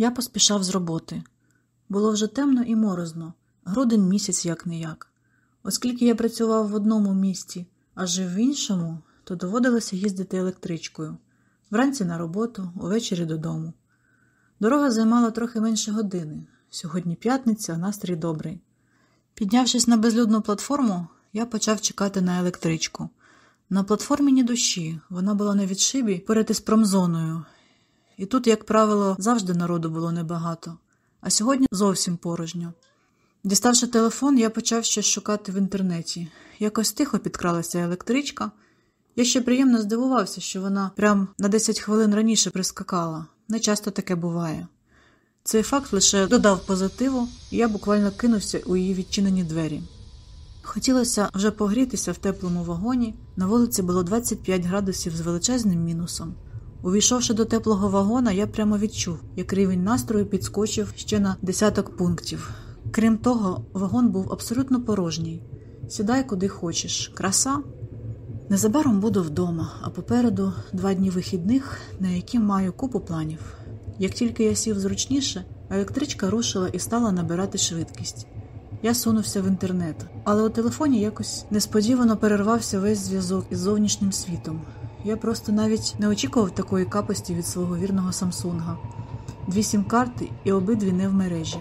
Я поспішав з роботи. Було вже темно і морозно, грудень місяць як не як. Оскільки я працював в одному місті, а жив в іншому, то доводилося їздити електричкою вранці на роботу, увечері додому. Дорога займала трохи менше години. Сьогодні п'ятниця, настрій добрий. Піднявшись на безлюдну платформу, я почав чекати на електричку. На платформі ні душі, вона була на відшибі перед із промзоною. І тут, як правило, завжди народу було небагато, а сьогодні зовсім порожньо. Діставши телефон, я почав щось шукати в інтернеті. Якось тихо підкралася електричка. Я ще приємно здивувався, що вона прям на 10 хвилин раніше прискакала. Не часто таке буває. Цей факт лише додав позитиву, і я буквально кинувся у її відчинені двері. Хотілося вже погрітися в теплому вагоні. На вулиці було 25 градусів з величезним мінусом. Увійшовши до теплого вагона, я прямо відчув, як рівень настрою підскочив ще на десяток пунктів. Крім того, вагон був абсолютно порожній. Сідай куди хочеш. Краса. Незабаром буду вдома, а попереду два дні вихідних, на які маю купу планів. Як тільки я сів зручніше, електричка рушила і стала набирати швидкість. Я сунувся в інтернет, але у телефоні якось несподівано перервався весь зв'язок із зовнішнім світом. Я просто навіть не очікував такої капості від свого вірного Самсунга. Дві сім-карти і обидві не в мережі.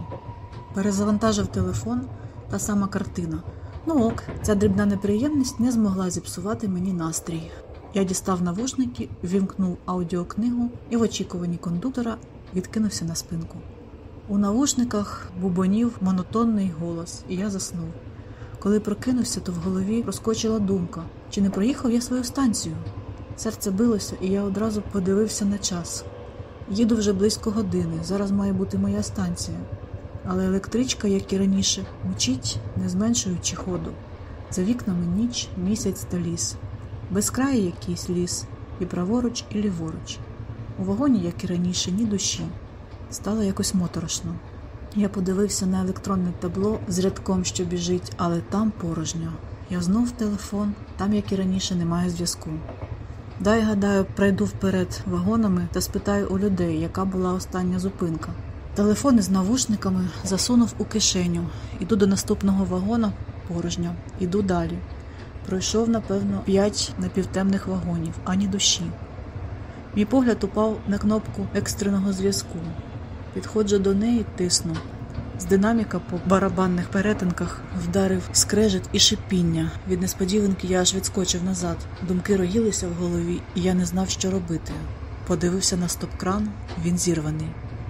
Перезавантажив телефон та сама картина. Ну ок, ця дрібна неприємність не змогла зіпсувати мені настрій. Я дістав навушники, вімкнув аудіокнигу і в очікуванні кондуктора відкинувся на спинку. У навушниках бубонів монотонний голос, і я заснув. Коли прокинувся, то в голові розкочила думка, чи не проїхав я свою станцію. Серце билося, і я одразу подивився на час. Їду вже близько години, зараз має бути моя станція. Але електричка, як і раніше, мчить, не зменшуючи ходу. За вікнами ніч, місяць та ліс. Безкрай якийсь ліс, і праворуч, і ліворуч. У вагоні, як і раніше, ні душі. Стало якось моторошно. Я подивився на електронне табло з рядком, що біжить, але там порожньо. Я знов телефон, там, як і раніше, немає зв'язку. Дай, гадаю, пройду вперед вагонами та спитаю у людей, яка була остання зупинка. Телефон із навушниками засунув у кишеню. Іду до наступного вагона порожньо, іду далі. Пройшов, напевно, п'ять напівтемних вагонів, ані душі. Мій погляд упав на кнопку екстреного зв'язку. Підходжу до неї, тисну. З динаміка по барабанних перетинках вдарив скрежет і шипіння. Від несподіванки я аж відскочив назад. Думки роїлися в голові, і я не знав, що робити. Подивився на стоп-кран, він зірваний.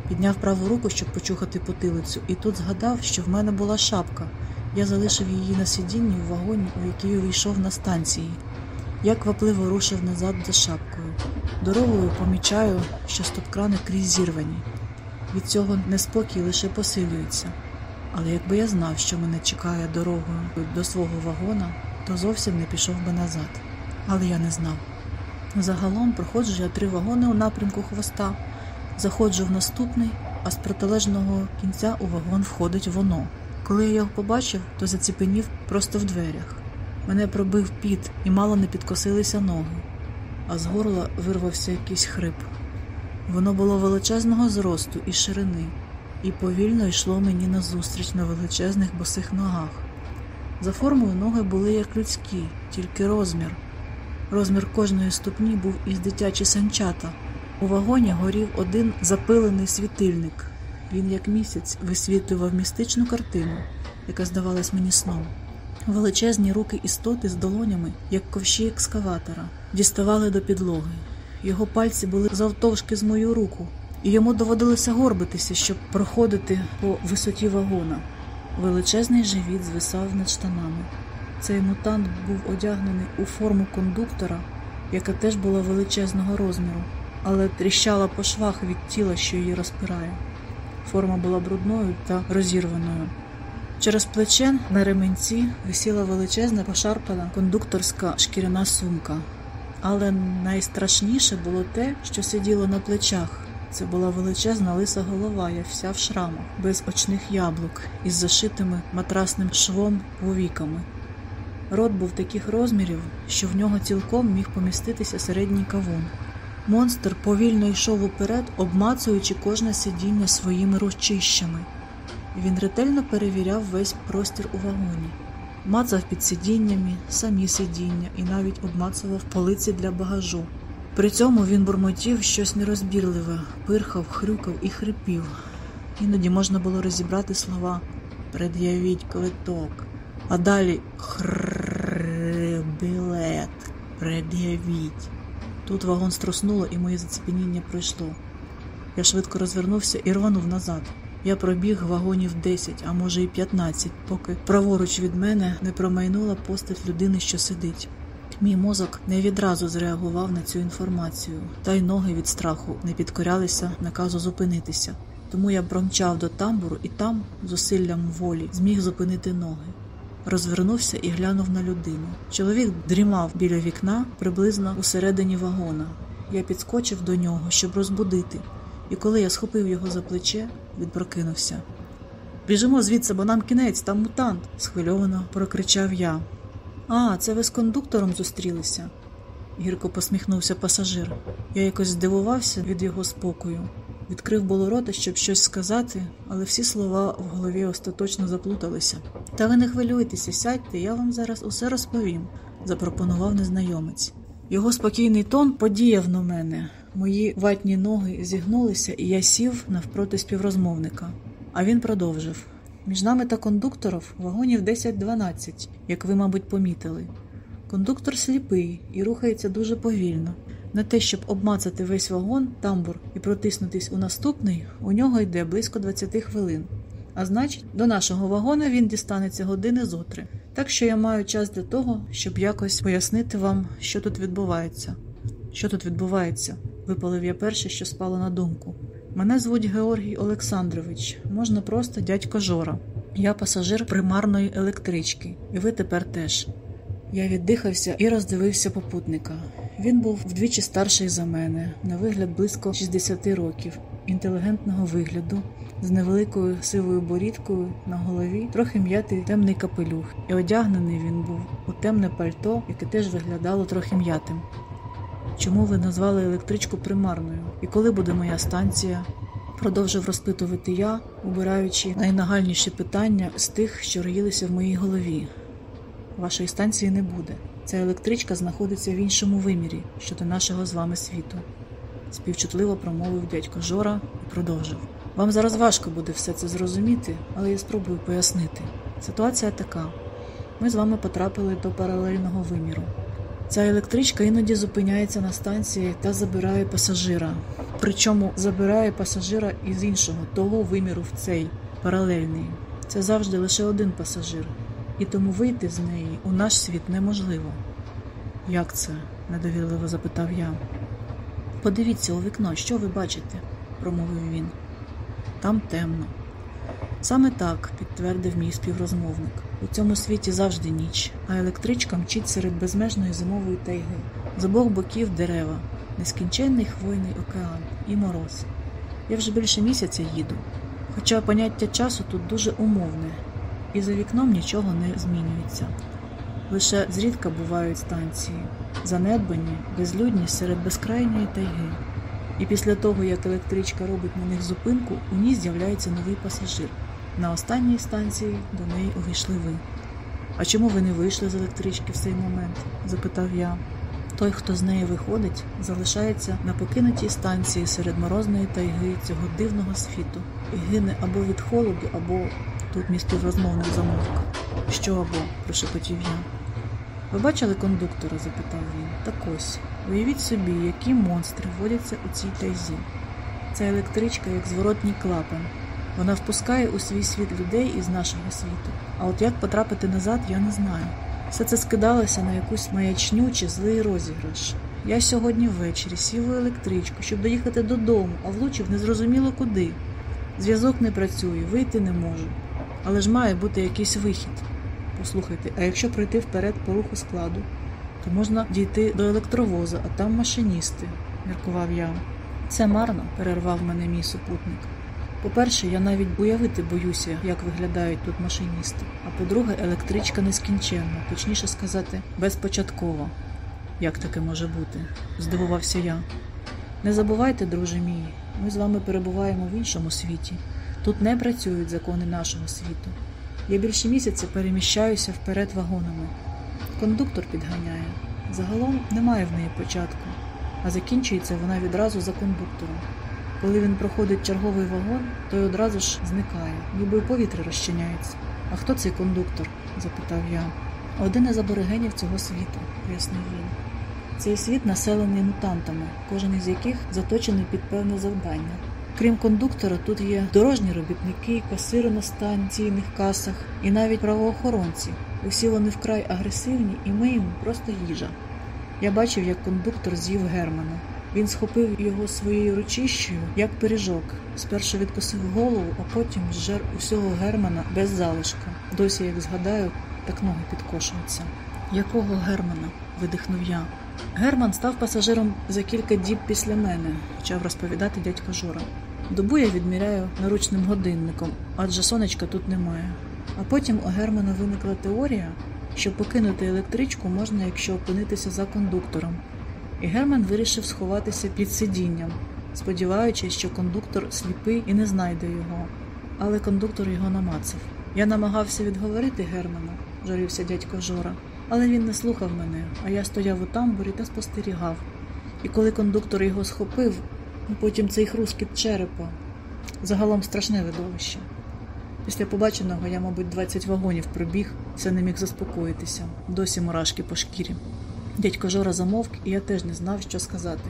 Підняв праву руку, щоб почухати потилицю, і тут згадав, що в мене була шапка. Я залишив її на сидінні в вагоні, у який увійшов на станції. Я квапливо рушив назад за шапкою. Дорогою помічаю, що стоп-крани крізь зірвані. Від цього неспокій лише посилюється. Але якби я знав, що мене чекає дорогою до свого вагона, то зовсім не пішов би назад. Але я не знав. Загалом проходжу я три вагони у напрямку хвоста, заходжу в наступний, а з протилежного кінця у вагон входить воно. Коли я його побачив, то заціпенів просто в дверях. Мене пробив піт і мало не підкосилися ноги, а з горла вирвався якийсь хрип. Воно було величезного зросту і ширини, і повільно йшло мені назустріч на величезних босих ногах. За формою ноги були як людські, тільки розмір. Розмір кожної ступні був із дитячі санчата. У вагоні горів один запилений світильник. Він, як місяць, висвітлював містичну картину, яка здавалась мені сном. Величезні руки істоти з долонями, як ковші екскаватора, діставали до підлоги. Його пальці були завтовшки з мою руку, і йому доводилося горбитися, щоб проходити по висоті вагона. Величезний живіт звисав над штанами. Цей мутант був одягнений у форму кондуктора, яка теж була величезного розміру, але тріщала по швах від тіла, що її розпирає. Форма була брудною та розірваною. Через плече на ременці висіла величезна пошарпана кондукторська шкіряна сумка. Але найстрашніше було те, що сиділо на плечах. Це була величезна лиса голова, як вся в шрамах, без очних яблук із зашитими матрасним швом повіками. Рот був таких розмірів, що в нього цілком міг поміститися середній кавун. Монстр повільно йшов уперед, обмацуючи кожне сидіння своїми ручищами. Він ретельно перевіряв весь простір у вагоні, мацав під сидіннями, самі сидіння і навіть обмацував полиці для багажу. При цьому він бурмотів щось нерозбірливе, пирхав, хрюкав і хрипів. Іноді можна було розібрати слова Пред'явіть квиток, а далі білет, пред'явіть. Тут вагон струснуло і моє зацепеніння пройшло. Я швидко розвернувся і рванув назад. Я пробіг вагонів 10, а може і 15, поки праворуч від мене не промайнула постать людини, що сидить. Мій мозок не відразу зреагував на цю інформацію, та й ноги від страху не підкорялися наказу зупинитися. Тому я промчав до тамбуру і там, зусиллям волі, зміг зупинити ноги. Розвернувся і глянув на людину. Чоловік дрімав біля вікна приблизно усередині вагона. Я підскочив до нього, щоб розбудити, і коли я схопив його за плече, він прокинувся. Біжимо звідси, бо нам кінець, там мутант, схвильовано прокричав я. А, це ви з кондуктором зустрілися? гірко посміхнувся пасажир. Я якось здивувався від його спокою. Відкрив було рота, щоб щось сказати, але всі слова в голові остаточно заплуталися. Та ви не хвилюйтеся, сядьте, я вам зараз усе розповім, запропонував незнайомець. Його спокійний тон подіяв на мене. Мої ватні ноги зігнулися, і я сів навпроти співрозмовника. А він продовжив. Між нами та кондуктором вагонів 10-12, як ви, мабуть, помітили. Кондуктор сліпий і рухається дуже повільно. На те, щоб обмацати весь вагон, тамбур і протиснутись у наступний, у нього йде близько 20 хвилин. А значить, до нашого вагона він дістанеться години зотри. Так що я маю час для того, щоб якось пояснити вам, що тут відбувається. Що тут відбувається? Випалив я перше, що спало на думку. Мене звуть Георгій Олександрович, можна просто дядько Жора. Я пасажир примарної електрички, і ви тепер теж. Я віддихався і роздивився попутника. Він був вдвічі старший за мене, на вигляд близько 60 років, інтелігентного вигляду, з невеликою сивою борідкою на голові, трохи м'ятий темний капелюх, і одягнений він був у темне пальто, яке теж виглядало трохи м'ятим. Чому ви назвали електричку примарною? І коли буде моя станція? Продовжив розпитувати я, убираючи найнагальніші питання з тих, що роїлися в моїй голові. Вашої станції не буде. Ця електричка знаходиться в іншому вимірі щодо нашого з вами світу. Співчутливо промовив дядько Жора і продовжив. Вам зараз важко буде все це зрозуміти, але я спробую пояснити. Ситуація така: ми з вами потрапили до паралельного виміру. Ця електричка іноді зупиняється на станції та забирає пасажира. Причому забирає пасажира із іншого, того виміру в цей паралельний. Це завжди лише один пасажир, і тому вийти з неї у наш світ неможливо. Як це? недовірливо запитав я. Подивіться у вікно, що ви бачите, промовив він. Там темно. Саме так, підтвердив мій співрозмовник. У цьому світі завжди ніч, а електричка мчить серед безмежної зимової тайги. З обох боків дерева, нескінченний хвойний океан і мороз. Я вже більше місяця їду. Хоча поняття часу тут дуже умовне, і за вікном нічого не змінюється. Лише зрідка бувають станції, занедбані, безлюдні серед безкрайньої тайги. І після того, як електричка робить на них зупинку, у ній з'являється новий пасажир. На останній станції до неї увійшли ви. А чому ви не вийшли з електрички в цей момент? запитав я. Той, хто з неї виходить, залишається на покинутій станції серед морозної тайги цього дивного світу і гине або від холоду, або тут мій співрозмовник замовк. Що або? прошепотів я. Ви бачили кондуктора? запитав він. Так ось, уявіть собі, які монстри водяться у цій тайзі. Ця електричка, як зворотній клапан. Вона впускає у свій світ людей із нашого світу. А от як потрапити назад, я не знаю. Все це скидалося на якусь маячню чи злий розіграш. Я сьогодні ввечері сів у електричку, щоб доїхати додому, а влучив незрозуміло куди. Зв'язок не працює, вийти не можу. Але ж має бути якийсь вихід. Послухайте, а якщо пройти вперед по руху складу, то можна дійти до електровоза, а там машиністи, міркував я. Це марно, перервав мене мій супутник. По-перше, я навіть уявити боюся, як виглядають тут машиністи. А по-друге, електричка нескінченна, точніше сказати, безпочаткова. Як таке може бути? здивувався я. Не забувайте, друже мій, ми з вами перебуваємо в іншому світі. Тут не працюють закони нашого світу. Я більше місяця переміщаюся вперед вагонами. Кондуктор підганяє. Загалом немає в неї початку, а закінчується вона відразу за кондуктором. Коли він проходить черговий вагон, той одразу ж зникає, ніби у повітрі розчиняється. А хто цей кондуктор? запитав я. Один із аборигенів цього світу, пояснив він. Цей світ населений мутантами, кожен із яких заточений під певне завдання. Крім кондуктора, тут є дорожні робітники, касири на станційних касах і навіть правоохоронці. Усі вони вкрай агресивні, і ми їм просто їжа. Я бачив, як кондуктор з'їв Германа. Він схопив його своєю ручищею, як пиріжок. Спершу відкосив голову, а потім зжер усього Германа без залишка. Досі, як згадаю, так ноги підкошуються. Якого Германа? видихнув я. Герман став пасажиром за кілька діб після мене, почав розповідати дядько Жора. Добу я відміряю наручним годинником, адже сонечка тут немає. А потім у Германа виникла теорія, що покинути електричку можна, якщо опинитися за кондуктором. І Герман вирішив сховатися під сидінням, сподіваючись, що кондуктор сліпий і не знайде його. Але кондуктор його намацав. Я намагався відговорити Германа, жарився дядько Жора, але він не слухав мене, а я стояв у тамбурі та спостерігав. І коли кондуктор його схопив, потім цей хрускіт черепа, загалом страшне видовище. Після побаченого я, мабуть, 20 вагонів пробіг, все не міг заспокоїтися, досі мурашки по шкірі. Дядько Жора замовк, і я теж не знав, що сказати.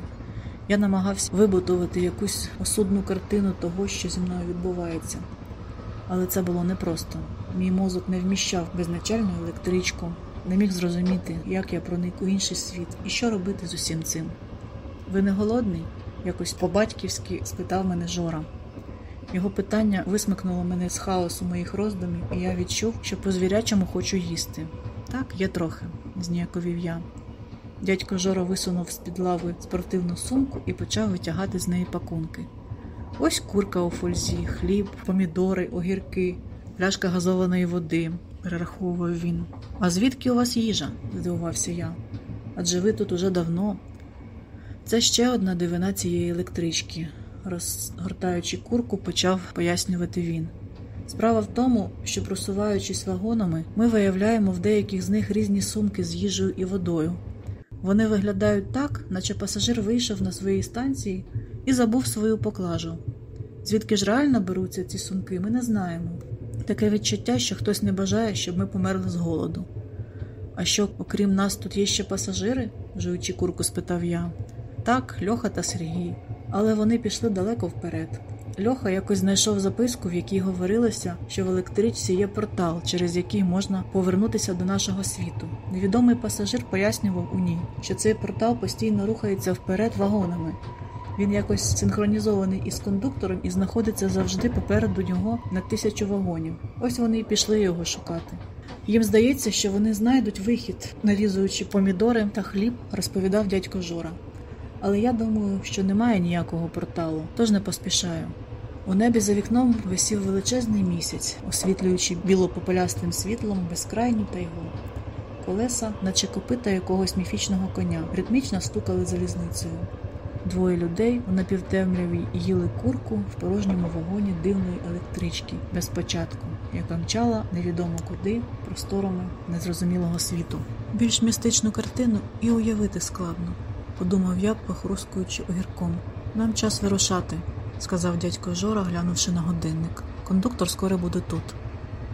Я намагався вибудувати якусь осудну картину того, що зі мною відбувається. Але це було непросто. Мій мозок не вміщав безначальну електричку, не міг зрозуміти, як я проник у інший світ і що робити з усім цим. Ви не голодний? якось по-батьківськи спитав мене Жора. Його питання висмикнуло мене з хаосу моїх роздумів, і я відчув, що по звірячому хочу їсти. Так, є трохи, зніяковів я. Дядько Жора висунув з-під лави спортивну сумку і почав витягати з неї пакунки. Ось курка у фользі, хліб, помідори, огірки, пляшка газованої води, перераховував він. А звідки у вас їжа? здивувався я. Адже ви тут уже давно. Це ще одна дивина цієї електрички, розгортаючи курку, почав пояснювати він. Справа в тому, що просуваючись вагонами, ми виявляємо в деяких з них різні сумки з їжею і водою. Вони виглядають так, наче пасажир вийшов на своїй станції і забув свою поклажу. Звідки ж реально беруться ці сумки, ми не знаємо. Таке відчуття, що хтось не бажає, щоб ми померли з голоду. А що, окрім нас, тут є ще пасажири? жуючи курку, спитав я. Так, Льоха та Сергій, але вони пішли далеко вперед. Льоха якось знайшов записку, в якій говорилося, що в електричці є портал, через який можна повернутися до нашого світу. Невідомий пасажир пояснював у ній, що цей портал постійно рухається вперед вагонами. Він якось синхронізований із кондуктором і знаходиться завжди попереду нього на тисячу вагонів. Ось вони і пішли його шукати. Їм здається, що вони знайдуть вихід, нарізуючи помідори та хліб, розповідав дядько Жора. Але я думаю, що немає ніякого порталу, тож не поспішаю. У небі за вікном висів величезний місяць, освітлюючи білопополястим світлом безкрайню тайгу. Колеса, наче копита якогось міфічного коня, ритмічно стукали залізницею. Двоє людей у напівтемряві їли курку в порожньому вагоні дивної електрички без початку, яка мчала невідомо куди просторами незрозумілого світу. Більш містичну картину і уявити складно, подумав я, похрускуючи огірком. Нам час вирушати, сказав дядько Жора, глянувши на годинник. Кондуктор скоро буде тут.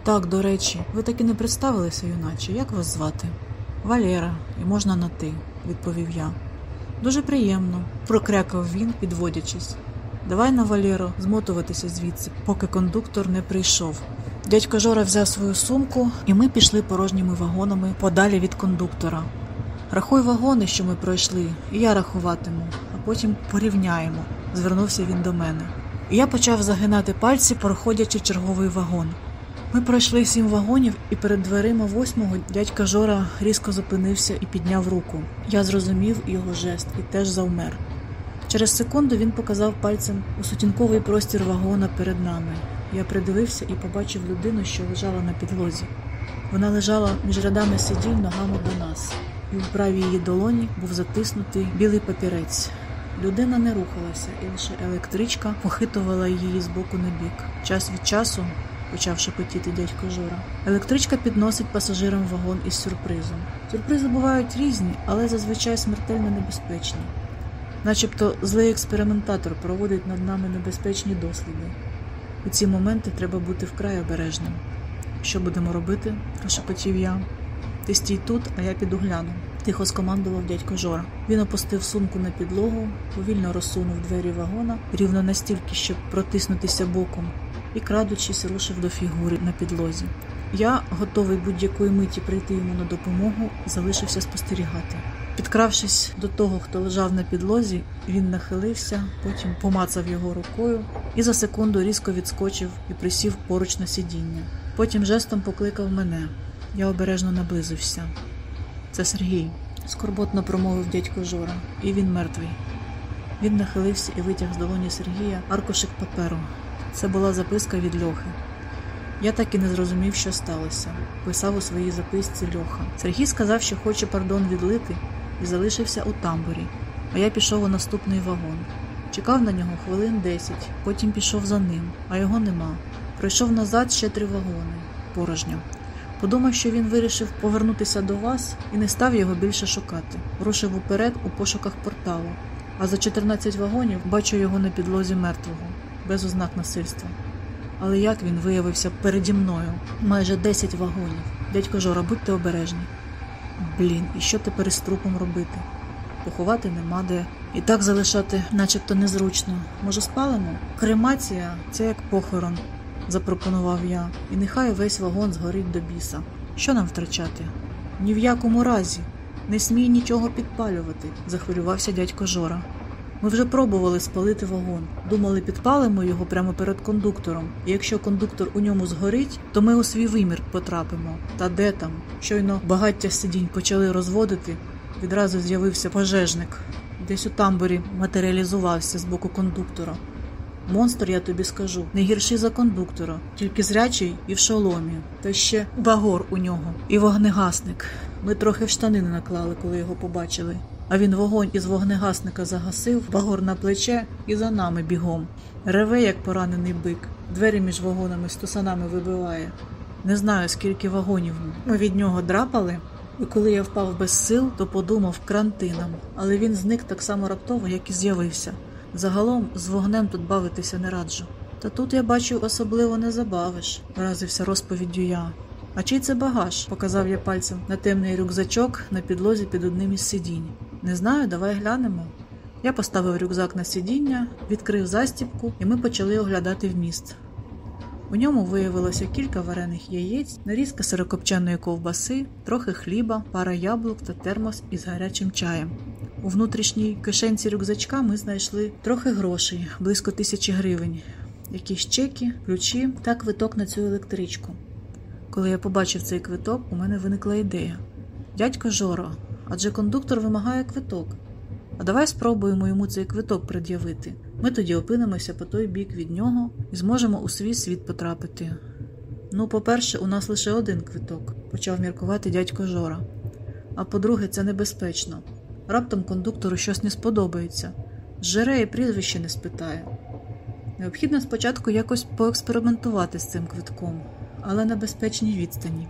Так, до речі, ви таки не представилися, юначе. Як вас звати? Валера, і можна на ти, відповів я. Дуже приємно, прокрякав він, підводячись. Давай на Валєро змотуватися звідси, поки кондуктор не прийшов. Дядько Жора взяв свою сумку, і ми пішли порожніми вагонами подалі від кондуктора. Рахуй вагони, що ми пройшли, і я рахуватиму, а потім порівняємо, звернувся він до мене. Я почав загинати пальці, проходячи черговий вагон. Ми пройшли сім вагонів, і перед дверима восьмого дядька Жора різко зупинився і підняв руку. Я зрозумів його жест і теж завмер. Через секунду він показав пальцем у сутінковий простір вагона перед нами. Я придивився і побачив людину, що лежала на підлозі. Вона лежала між рядами сидінь ногами до нас, і у правій її долоні був затиснутий білий папірець. Людина не рухалася, і лише електричка похитувала її з боку на бік. Час від часу, почав шепотіти дядько Жора, електричка підносить пасажирам вагон із сюрпризом. Сюрпризи бувають різні, але зазвичай смертельно небезпечні. Начебто злий експериментатор проводить над нами небезпечні досліди. У ці моменти треба бути вкрай обережним. Що будемо робити? прошепотів я. Ти стій тут, а я піду гляну. Тихо скомандував дядько Жора. Він опустив сумку на підлогу, повільно розсунув двері вагона рівно настільки, щоб протиснутися боком, і, крадучись, рушив до фігури на підлозі. Я, готовий будь-якої миті прийти йому на допомогу, залишився спостерігати. Підкравшись до того, хто лежав на підлозі, він нахилився, потім помацав його рукою і за секунду різко відскочив і присів поруч на сидіння. Потім жестом покликав мене. Я обережно наблизився. Це Сергій, скорботно промовив дядько Жора, і він мертвий. Він нахилився і витяг з долоні Сергія аркушик паперу. Це була записка від Льохи. Я так і не зрозумів, що сталося. Писав у своїй записці Льоха. Сергій сказав, що хоче пардон відлити, і залишився у тамбурі, а я пішов у наступний вагон. Чекав на нього хвилин десять, потім пішов за ним, а його нема. Пройшов назад ще три вагони порожньо. Подумав, що він вирішив повернутися до вас і не став його більше шукати. Рушив уперед у пошуках порталу, а за 14 вагонів бачу його на підлозі мертвого, без ознак насильства. Але як він виявився переді мною? Майже 10 вагонів. Дядько Жора, будьте обережні. Блін, і що тепер із трупом робити? Поховати нема де. І так залишати начебто незручно. Може, спалимо? Кремація це як похорон, запропонував я, і нехай весь вагон згорить до біса. Що нам втрачати? Ні в якому разі. Не смій нічого підпалювати, захвилювався дядько Жора. Ми вже пробували спалити вагон. Думали, підпалимо його прямо перед кондуктором, і якщо кондуктор у ньому згорить, то ми у свій вимір потрапимо. Та де там? Щойно багаття сидінь почали розводити, відразу з'явився пожежник. Десь у тамбурі матеріалізувався з боку кондуктора. Монстр, я тобі скажу, не гірший за кондуктора, тільки зрячий і в шоломі, та ще багор у нього, і вогнегасник. Ми трохи в штани не наклали, коли його побачили. А він вогонь із вогнегасника загасив, багор на плече і за нами бігом. Реве, як поранений бик, двері між вагонами з вибиває. Не знаю, скільки вагонів ми від нього драпали. І коли я впав без сил, то подумав крантином, але він зник так само раптово, як і з'явився. Загалом з вогнем тут бавитися не раджу. Та тут я бачу, особливо не забавиш, вразився розповіддю я. А чий це багаж? показав я пальцем на темний рюкзачок на підлозі під одним із сидінь. Не знаю, давай глянемо. Я поставив рюкзак на сидіння, відкрив застібку, і ми почали оглядати вміст. У ньому виявилося кілька варених яєць, нарізка сирокопчаної ковбаси, трохи хліба, пара яблук та термос із гарячим чаєм. У внутрішній кишенці рюкзачка ми знайшли трохи грошей, близько тисячі гривень, якісь чеки, ключі та квиток на цю електричку. Коли я побачив цей квиток, у мене виникла ідея. Дядько Жоро, адже кондуктор вимагає квиток. А давай спробуємо йому цей квиток пред'явити. Ми тоді опинимося по той бік від нього і зможемо у свій світ потрапити. Ну, по-перше, у нас лише один квиток, почав міркувати дядько Жора. А по-друге, це небезпечно. Раптом кондуктору щось не сподобається. Зжере і прізвище не спитає. Необхідно спочатку якось поекспериментувати з цим квитком, але на безпечній відстані.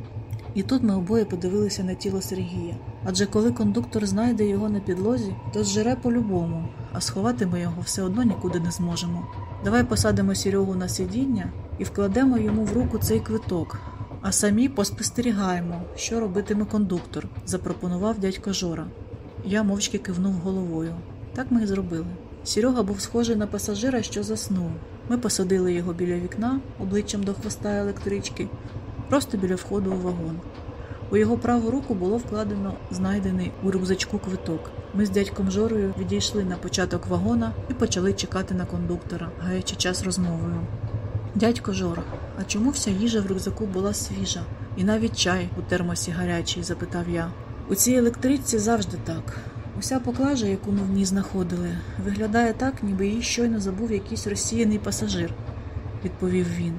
І тут ми обоє подивилися на тіло Сергія. Адже коли кондуктор знайде його на підлозі, то зжере по-любому, а сховати ми його все одно нікуди не зможемо. Давай посадимо Серегу на сидіння і вкладемо йому в руку цей квиток, а самі поспостерігаємо, що робитиме кондуктор, запропонував дядько Жора. Я мовчки кивнув головою. Так ми і зробили. Серега був схожий на пасажира, що заснув. Ми посадили його біля вікна, обличчям до хвоста електрички, просто біля входу у вагон. У його праву руку було вкладено знайдений у рюкзачку квиток. Ми з дядьком Жорою відійшли на початок вагона і почали чекати на кондуктора, гаючи час розмовою. Дядько Жора, а чому вся їжа в рюкзаку була свіжа? І навіть чай у термосі гарячий? запитав я. У цій електричці завжди так. Уся поклажа, яку ми в ній знаходили, виглядає так, ніби її щойно забув якийсь розсіяний пасажир, відповів він.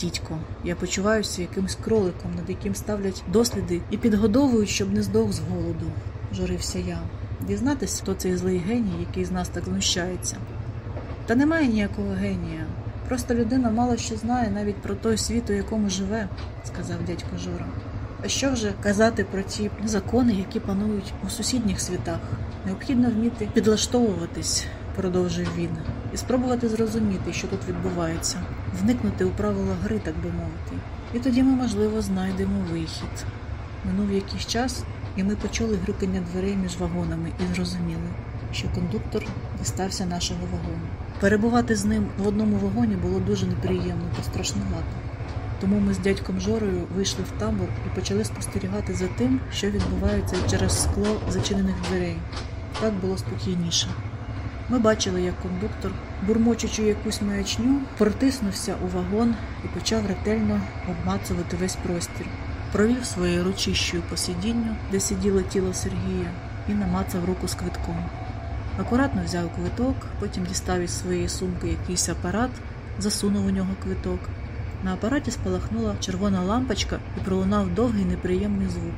Дідько, я почуваюся якимось кроликом, над яким ставлять досліди і підгодовують, щоб не здох з голоду, жорився я. дізнатися, хто цей злий геній, який з нас так знущається. Та немає ніякого генія. Просто людина мало що знає навіть про той світ, у якому живе, сказав дядько Жора. А що вже казати про ті закони, які панують у сусідніх світах? Необхідно вміти підлаштовуватись, продовжив він, і спробувати зрозуміти, що тут відбувається, вникнути у правила гри, так би мовити. І тоді ми, можливо, знайдемо вихід. Минув якийсь час, і ми почули грюкання дверей між вагонами і зрозуміли, що кондуктор дістався нашого вагону. Перебувати з ним в одному вагоні було дуже неприємно та страшнувато. Тому ми з дядьком Жорою вийшли в табор і почали спостерігати за тим, що відбувається через скло зачинених дверей. Так було спокійніше. Ми бачили, як кондуктор, бурмочучи якусь маячню, протиснувся у вагон і почав ретельно обмацувати весь простір. Провів своєю ручищою по сидінню, де сиділо тіло Сергія, і намацав руку з квитком. Акуратно взяв квиток, потім дістав із своєї сумки якийсь апарат, засунув у нього квиток. На апараті спалахнула червона лампочка і пролунав довгий неприємний звук.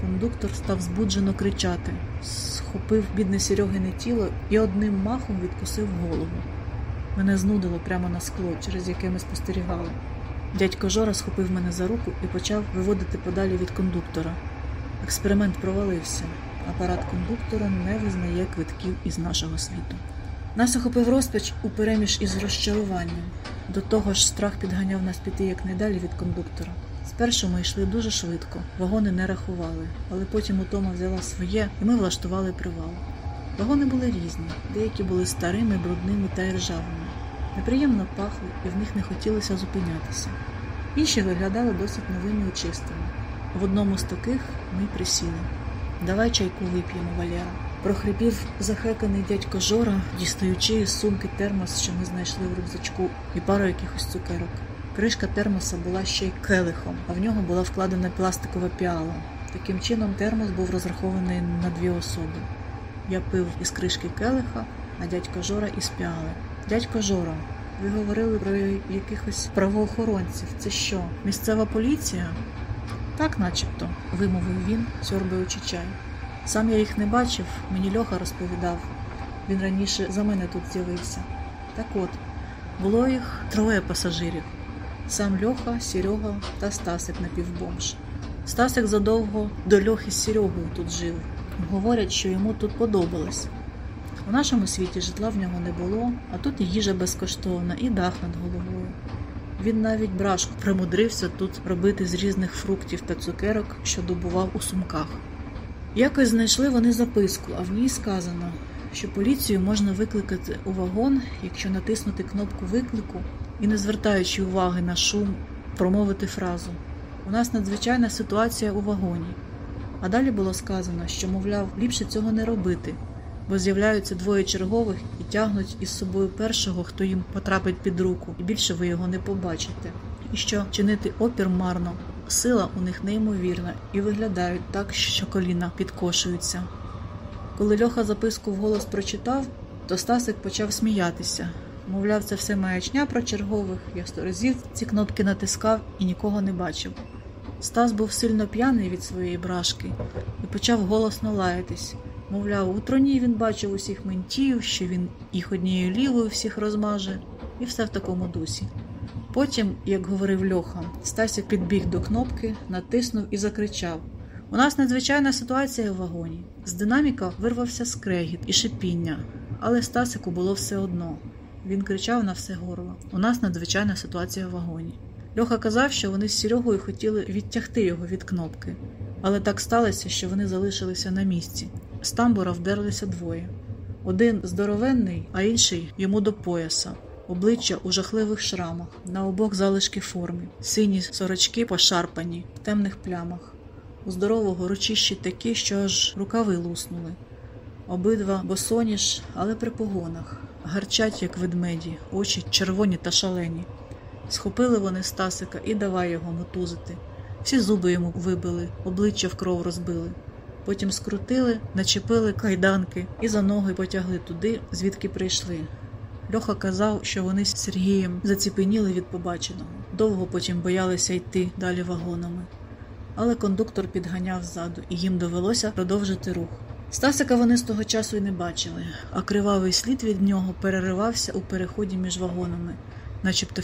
Кондуктор став збуджено кричати, схопив бідне Серегине тіло і одним махом відкусив голову. Мене знудило прямо на скло, через яке ми спостерігали. Дядько Жора схопив мене за руку і почав виводити подалі від кондуктора. Експеримент провалився. Апарат кондуктора не визнає квитків із нашого світу. Нас охопив розпач у переміж із розчаруванням. До того ж, страх підганяв нас піти якнайдалі від кондуктора. Спершу ми йшли дуже швидко, вагони не рахували, але потім утома взяла своє, і ми влаштували привал. Вагони були різні, деякі були старими, брудними та іржавими. Неприємно пахли, і в них не хотілося зупинятися. Інші виглядали досить новими і чистими. В одному з таких ми присіли. Давай чайку вип'ємо, Валера. Прохрипів захеканий дядько Жора, дістаючи із сумки термос, що ми знайшли в рюкзачку, і пару якихось цукерок. Кришка термоса була ще й келихом, а в нього була вкладена пластикова піала. Таким чином, термос був розрахований на дві особи. Я пив із кришки келиха, а дядько Жора із піали. Дядько Жора, ви говорили про якихось правоохоронців. Це що? Місцева поліція? Так, начебто, вимовив він, сьорбаючи чай. Сам я їх не бачив, мені Льоха розповідав. Він раніше за мене тут з'явився. Так от, було їх троє пасажирів: сам Льоха, Серега та Стасик напівбомж. Стасик задовго до Льохи з Серегою тут жив. Говорять, що йому тут подобалось. У нашому світі житла в нього не було, а тут і їжа безкоштовна, і дах над головою. Він навіть брашку примудрився тут робити з різних фруктів та цукерок, що добував у сумках. Якось знайшли вони записку, а в ній сказано, що поліцію можна викликати у вагон, якщо натиснути кнопку виклику і, не звертаючи уваги на шум, промовити фразу У нас надзвичайна ситуація у вагоні. А далі було сказано, що, мовляв, ліпше цього не робити, бо з'являються двоє чергових і тягнуть із собою першого, хто їм потрапить під руку, і більше ви його не побачите. І що чинити опір марно, сила у них неймовірна і виглядають так, що коліна підкошуються. Коли Льоха записку вголос прочитав, то Стасик почав сміятися. Мовляв, це все маячня про чергових, я сто разів ці кнопки натискав і нікого не бачив. Стас був сильно п'яний від своєї брашки і почав голосно лаятись. Мовляв, у троні він бачив усіх ментів, що він їх однією лівою всіх розмаже, і все в такому дусі. Потім, як говорив Льоха, Стасік підбіг до кнопки, натиснув і закричав: У нас надзвичайна ситуація в вагоні. З динаміка вирвався скрегіт і шипіння, але Стасику було все одно. Він кричав на все горло: У нас надзвичайна ситуація в вагоні. Льоха казав, що вони з Серегою хотіли відтягти його від кнопки, але так сталося, що вони залишилися на місці. З тамбура вдерлися двоє. Один здоровенний, а інший йому до пояса. Обличчя у жахливих шрамах, на обох залишки форми, сині сорочки пошарпані, в темних плямах. У здорового ручищі такі, що аж рукави луснули. Обидва босоніж, але при погонах, гарчать, як ведмеді, очі червоні та шалені. Схопили вони Стасика і давай його мотузити. Всі зуби йому вибили, обличчя в кров розбили. Потім скрутили, начепили кайданки і за ноги потягли туди, звідки прийшли. Льоха казав, що вони з Сергієм заціпеніли від побаченого. Довго потім боялися йти далі вагонами. Але кондуктор підганяв ззаду, і їм довелося продовжити рух. Стасика вони з того часу й не бачили, а кривавий слід від нього переривався у переході між вагонами, начебто